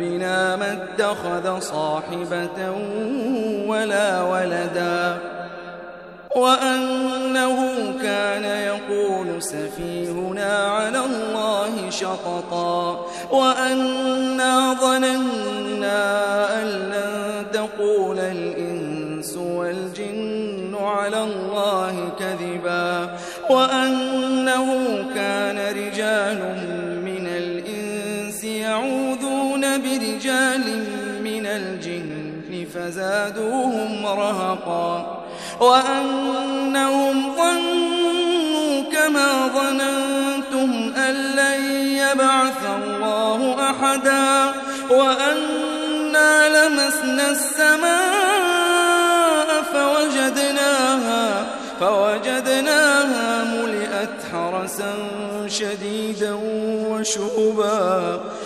ربنا ما اتخذ صاحبة ولا ولدا وأنه كان يقول سفيهنا على الله شططا وأنا ظننا أن لن تقول الإنس والجن على الله كذبا وأنه برجال من الجن فزادوهم رهقا وأنهم ظنوا كما ظننتم أن لن يبعث الله أحدا وأنا لمسنا السماء فوجدناها فوجدناها ملئت حرسا شديدا وشهبا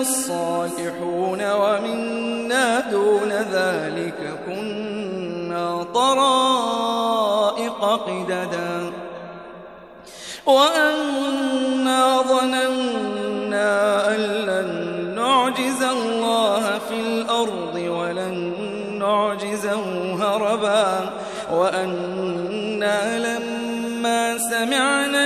الصالحون ومنا دون ذلك كنا طرائق قددا. وأنا ظننا أن لن نعجز الله في الأرض ولن نعجزه هربا. وأنا لما سمعنا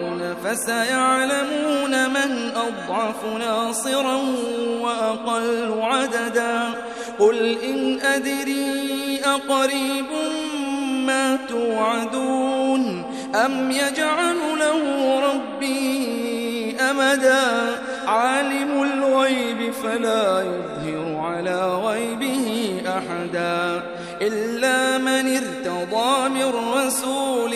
فسيعلمون من أضعف ناصرا وأقل عددا. قل إن أدري أقريب ما توعدون. أم يجعل له ربي أمدا. عالم الغيب فلا يظهر على غيبه أحدا. إلا من ارتضى من رسول